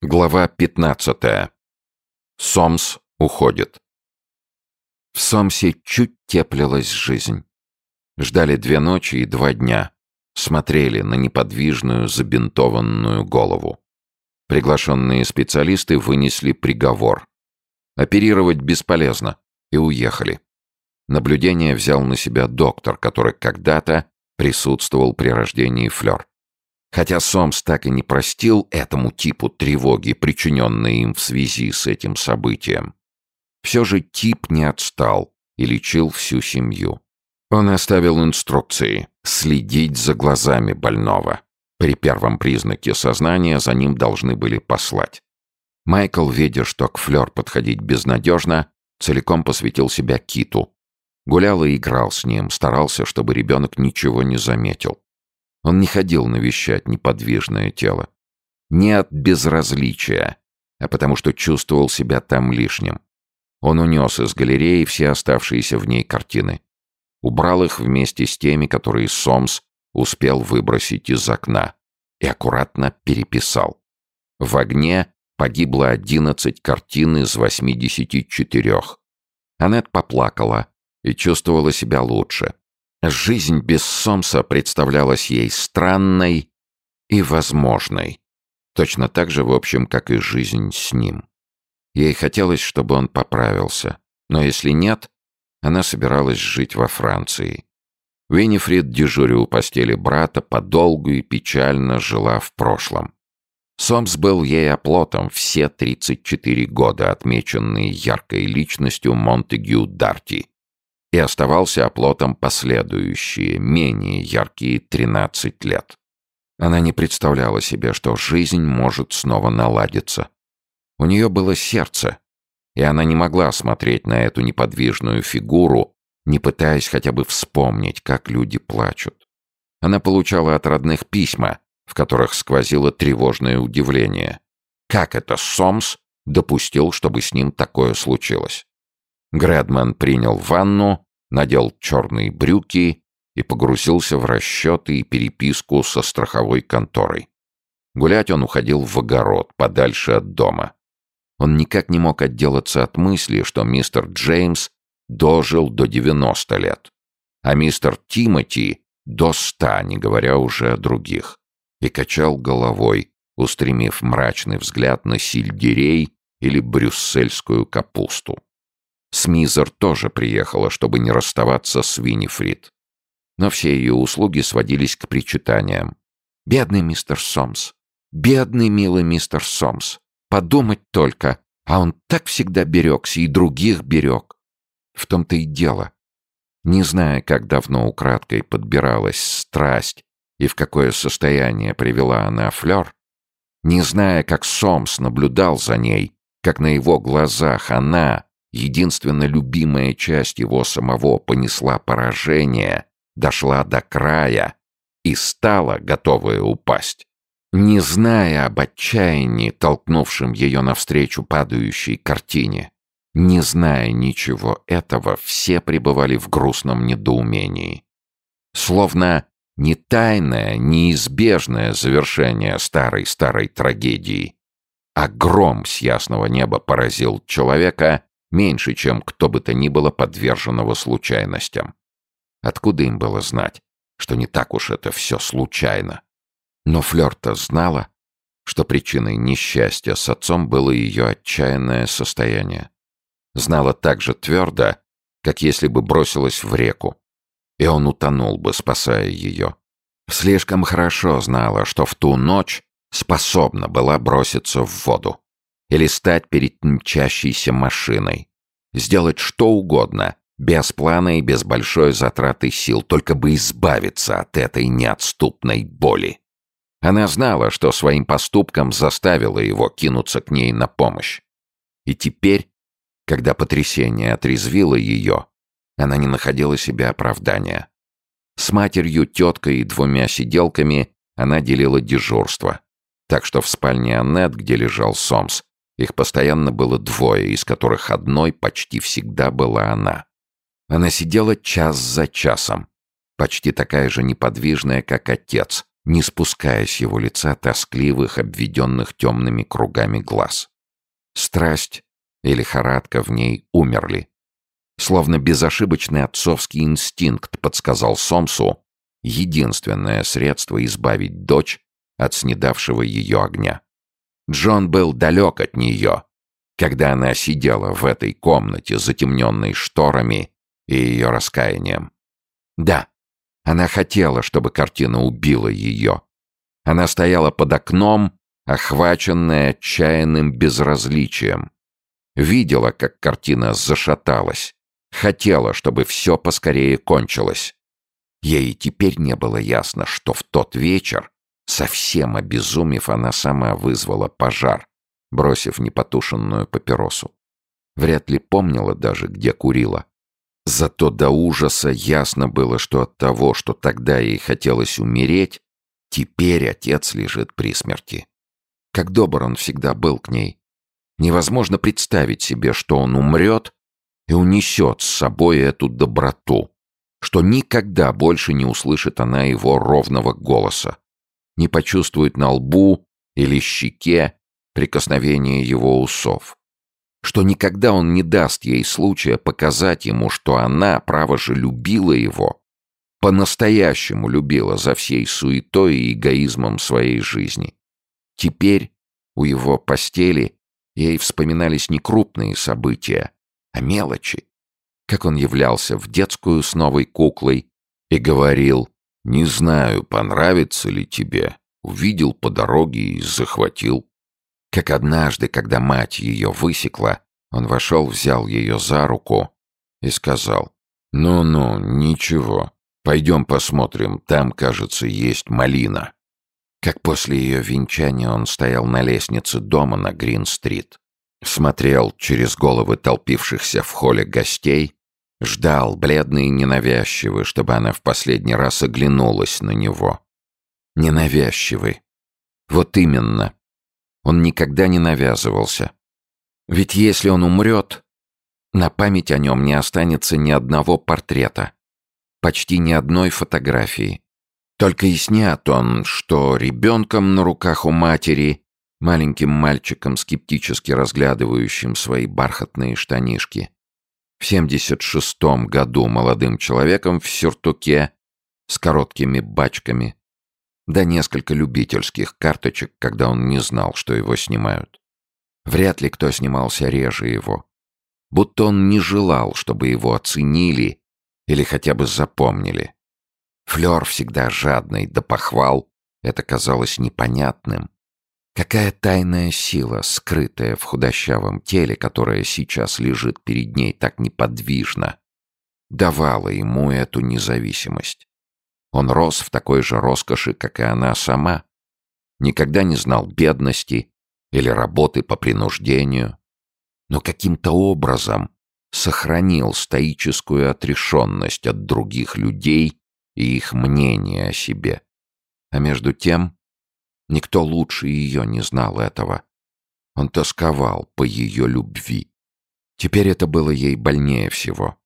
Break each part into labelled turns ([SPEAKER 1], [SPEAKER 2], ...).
[SPEAKER 1] Глава 15. Сомс уходит. В Сомсе чуть теплилась жизнь. Ждали две ночи и два дня. Смотрели на неподвижную забинтованную голову. Приглашенные специалисты вынесли приговор. Оперировать бесполезно. И уехали. Наблюдение взял на себя доктор, который когда-то присутствовал при рождении Флёр. Хотя Сомс так и не простил этому типу тревоги, причиненной им в связи с этим событием. Все же тип не отстал и лечил всю семью. Он оставил инструкции следить за глазами больного. При первом признаке сознания за ним должны были послать. Майкл, видя, что к Флёр подходить безнадежно, целиком посвятил себя Киту. Гулял и играл с ним, старался, чтобы ребенок ничего не заметил. Он не ходил навещать неподвижное тело. Не от безразличия, а потому что чувствовал себя там лишним. Он унес из галереи все оставшиеся в ней картины. Убрал их вместе с теми, которые Сомс успел выбросить из окна, и аккуратно переписал. В огне погибло одиннадцать картин из восьмидесяти четырех. Аннет поплакала и чувствовала себя лучше. Жизнь без Сомса представлялась ей странной и возможной. Точно так же, в общем, как и жизнь с ним. Ей хотелось, чтобы он поправился. Но если нет, она собиралась жить во Франции. Винифрид, дежуря у постели брата, подолгу и печально жила в прошлом. Сомс был ей оплотом все 34 года, отмеченные яркой личностью Монтегю Дарти и оставался оплотом последующие, менее яркие 13 лет. Она не представляла себе, что жизнь может снова наладиться. У нее было сердце, и она не могла смотреть на эту неподвижную фигуру, не пытаясь хотя бы вспомнить, как люди плачут. Она получала от родных письма, в которых сквозило тревожное удивление. Как это Сомс допустил, чтобы с ним такое случилось? Грэдман принял ванну, надел черные брюки и погрузился в расчеты и переписку со страховой конторой. Гулять он уходил в огород, подальше от дома. Он никак не мог отделаться от мысли, что мистер Джеймс дожил до 90 лет, а мистер Тимоти — до 100, не говоря уже о других, и качал головой, устремив мрачный взгляд на сельдерей или брюссельскую капусту. Смизер тоже приехала, чтобы не расставаться с Винифрид. Но все ее услуги сводились к причитаниям. «Бедный мистер Сомс! Бедный милый мистер Сомс! Подумать только! А он так всегда берегся и других берег!» В том-то и дело. Не зная, как давно украдкой подбиралась страсть и в какое состояние привела она Флёр, не зная, как Сомс наблюдал за ней, как на его глазах она, единственно любимая часть его самого понесла поражение, дошла до края и стала готовая упасть. Не зная об отчаянии, толкнувшем ее навстречу падающей картине, не зная ничего этого, все пребывали в грустном недоумении. Словно не тайное, неизбежное завершение старой-старой трагедии, а гром с ясного неба поразил человека Меньше, чем кто бы то ни было подверженного случайностям. Откуда им было знать, что не так уж это все случайно? Но Флёр-то знала, что причиной несчастья с отцом было ее отчаянное состояние. Знала так же твердо, как если бы бросилась в реку, и он утонул бы, спасая ее. Слишком хорошо знала, что в ту ночь способна была броситься в воду или стать перед мчащейся машиной. Сделать что угодно, без плана и без большой затраты сил, только бы избавиться от этой неотступной боли. Она знала, что своим поступком заставила его кинуться к ней на помощь. И теперь, когда потрясение отрезвило ее, она не находила себе оправдания. С матерью, теткой и двумя сиделками она делила дежурство. Так что в спальне Аннет, где лежал Сомс, их постоянно было двое, из которых одной почти всегда была она. Она сидела час за часом, почти такая же неподвижная, как отец, не спуская с его лица тоскливых, обведенных темными кругами глаз. Страсть и лихорадка в ней умерли. Словно безошибочный отцовский инстинкт подсказал Сомсу единственное средство избавить дочь от снедавшего ее огня. Джон был далек от нее, когда она сидела в этой комнате, затемненной шторами и ее раскаянием. Да, она хотела, чтобы картина убила ее. Она стояла под окном, охваченная отчаянным безразличием. Видела, как картина зашаталась. Хотела, чтобы все поскорее кончилось. Ей теперь не было ясно, что в тот вечер, совсем обезумев, она сама вызвала пожар, бросив непотушенную папиросу. Вряд ли помнила даже, где курила. Зато до ужаса ясно было, что от того, что тогда ей хотелось умереть, теперь отец лежит при смерти. Как добр он всегда был к ней. Невозможно представить себе, что он умрет и унесет с собой эту доброту, что никогда больше не услышит она его ровного голоса, не почувствует на лбу или щеке прикосновение его усов, что никогда он не даст ей случая показать ему, что она, право же, любила его, по-настоящему любила за всей суетой и эгоизмом своей жизни. Теперь у его постели ей вспоминались не крупные события, а мелочи. Как он являлся в детскую с новой куклой и говорил «Не знаю, понравится ли тебе». Увидел по дороге и захватил. Как однажды, когда мать ее высекла, он вошел, взял ее за руку и сказал, «Ну-ну, ничего, пойдем посмотрим, там, кажется, есть малина». Как после ее венчания он стоял на лестнице дома на Грин-стрит, смотрел через головы толпившихся в холле гостей, ждал, бледный и ненавязчивый, чтобы она в последний раз оглянулась на него. Ненавязчивый. Вот именно. Он никогда не навязывался. Ведь если он умрет, на память о нем не останется ни одного портрета, почти ни одной фотографии. Только и снят он, что ребенком на руках у матери, маленьким мальчиком, скептически разглядывающим свои бархатные штанишки. В 76-м году молодым человеком в сюртуке с короткими бачками, да несколько любительских карточек, когда он не знал, что его снимают. Вряд ли кто снимался реже его. Будто он не желал, чтобы его оценили или хотя бы запомнили. Флёр всегда жадный до похвал, это казалось непонятным. Какая тайная сила, скрытая в худощавом теле, которое сейчас лежит перед ней так неподвижно, давала ему эту независимость. Он рос в такой же роскоши, как и она сама. Никогда не знал бедности или работы по принуждению. Но каким-то образом сохранил стоическую отрешенность от других людей и их мнения о себе. А между тем, никто лучше ее не знал этого. Он тосковал по ее любви. Теперь это было ей больнее всего.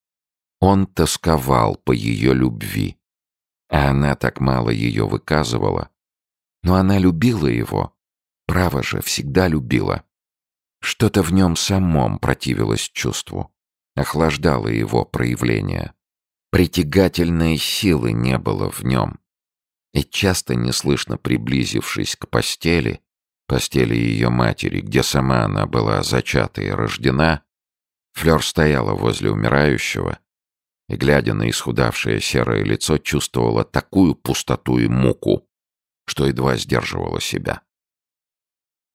[SPEAKER 1] Он тосковал по ее любви. А она так мало ее выказывала. Но она любила его. Право же, всегда любила. Что-то в нем самом противилось чувству. Охлаждало его проявление. Притягательной силы не было в нем. И часто, неслышно приблизившись к постели, постели ее матери, где сама она была зачата и рождена, Флёр стояла возле умирающего и, глядя на исхудавшее серое лицо, чувствовала такую пустоту и муку, что едва сдерживала себя.